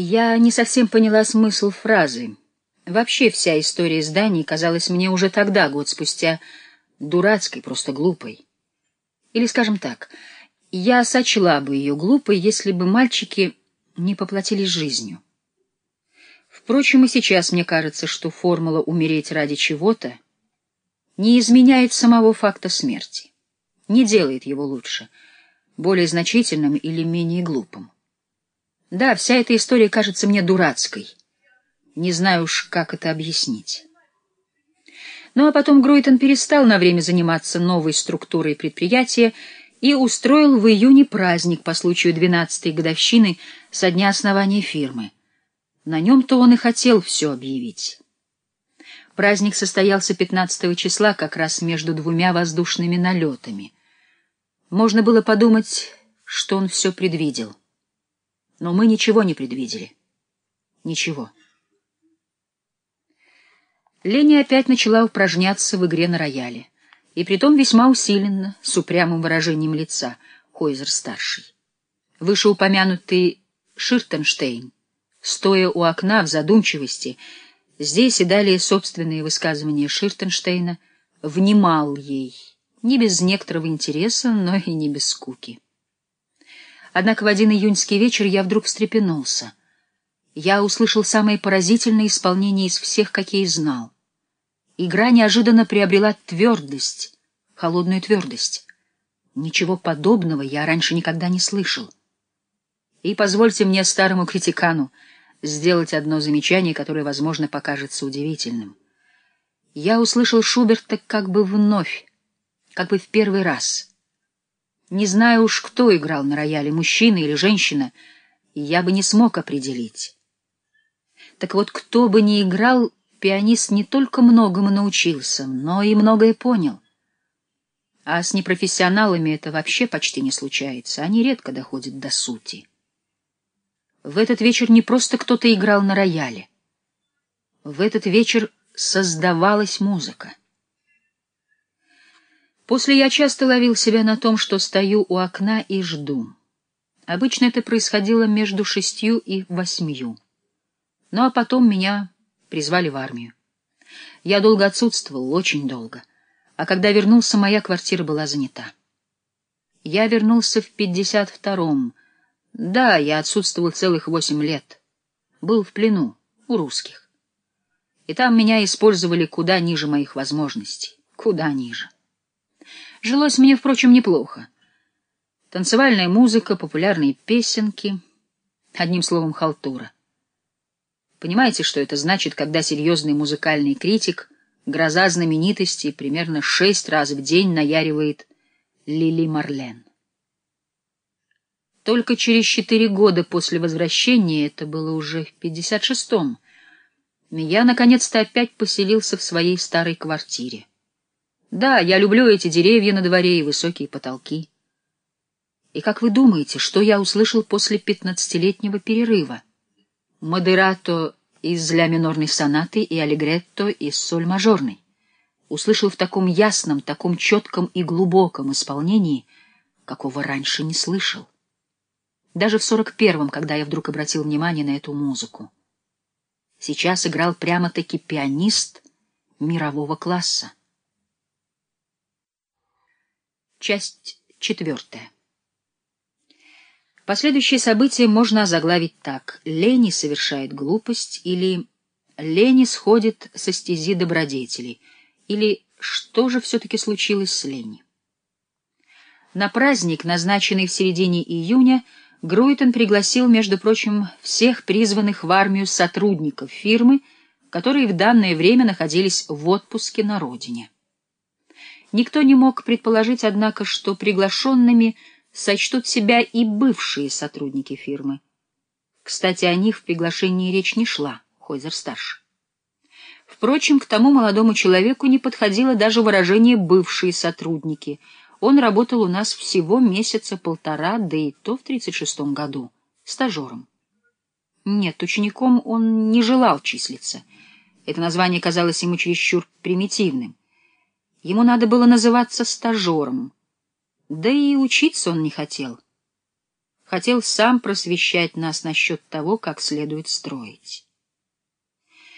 Я не совсем поняла смысл фразы. Вообще вся история зданий казалась мне уже тогда, год спустя, дурацкой, просто глупой. Или, скажем так, я сочла бы ее глупой, если бы мальчики не поплатились жизнью. Впрочем, и сейчас мне кажется, что формула «умереть ради чего-то» не изменяет самого факта смерти, не делает его лучше, более значительным или менее глупым. Да, вся эта история кажется мне дурацкой. Не знаю уж, как это объяснить. Ну а потом Гройтон перестал на время заниматься новой структурой предприятия и устроил в июне праздник по случаю 12-й годовщины со дня основания фирмы. На нем-то он и хотел все объявить. Праздник состоялся 15 числа как раз между двумя воздушными налетами. Можно было подумать, что он все предвидел. Но мы ничего не предвидели. Ничего. Лени опять начала упражняться в игре на рояле. И притом весьма усиленно, с упрямым выражением лица, Хойзер-старший. Вышеупомянутый Ширтенштейн, стоя у окна в задумчивости, здесь и далее собственные высказывания Ширтенштейна, внимал ей, не без некоторого интереса, но и не без скуки. Однако в один июньский вечер я вдруг встрепенулся. Я услышал самое поразительное исполнение из всех, какие знал. Игра неожиданно приобрела твердость, холодную твердость. Ничего подобного я раньше никогда не слышал. И позвольте мне, старому критикану, сделать одно замечание, которое, возможно, покажется удивительным. Я услышал Шуберта как бы вновь, как бы в первый раз — не знаю уж, кто играл на рояле, мужчина или женщина, я бы не смог определить. Так вот, кто бы ни играл, пианист не только многому научился, но и многое понял. А с непрофессионалами это вообще почти не случается, они редко доходят до сути. В этот вечер не просто кто-то играл на рояле. В этот вечер создавалась музыка. После я часто ловил себя на том, что стою у окна и жду. Обычно это происходило между шестью и восьмью. Ну а потом меня призвали в армию. Я долго отсутствовал, очень долго. А когда вернулся, моя квартира была занята. Я вернулся в пятьдесят втором. Да, я отсутствовал целых восемь лет. Был в плену у русских. И там меня использовали куда ниже моих возможностей. Куда ниже. Жилось мне, впрочем, неплохо. Танцевальная музыка, популярные песенки, одним словом, халтура. Понимаете, что это значит, когда серьезный музыкальный критик, гроза знаменитости, примерно шесть раз в день наяривает Лили Марлен? Только через четыре года после возвращения, это было уже в пятьдесят шестом, я наконец-то опять поселился в своей старой квартире. Да, я люблю эти деревья на дворе и высокие потолки. И как вы думаете, что я услышал после пятнадцатилетнего перерыва? Модерато из ля минорной сонаты и аллегретто из соль мажорной. Услышал в таком ясном, таком четком и глубоком исполнении, какого раньше не слышал. Даже в сорок первом, когда я вдруг обратил внимание на эту музыку. Сейчас играл прямо-таки пианист мирового класса. Часть четвертая. Последующие события можно озаглавить так. Лени совершает глупость или Лени сходит со стези добродетелей или что же все-таки случилось с Лени. На праздник, назначенный в середине июня, Груйтон пригласил, между прочим, всех призванных в армию сотрудников фирмы, которые в данное время находились в отпуске на родине. Никто не мог предположить, однако, что приглашенными сочтут себя и бывшие сотрудники фирмы. Кстати, о них в приглашении речь не шла, Хойзер-старший. Впрочем, к тому молодому человеку не подходило даже выражение «бывшие сотрудники». Он работал у нас всего месяца полтора, да и то в 36-м году, стажером. Нет, учеником он не желал числиться. Это название казалось ему чересчур примитивным. Ему надо было называться стажером. Да и учиться он не хотел. хотел сам просвещать нас насчет того, как следует строить.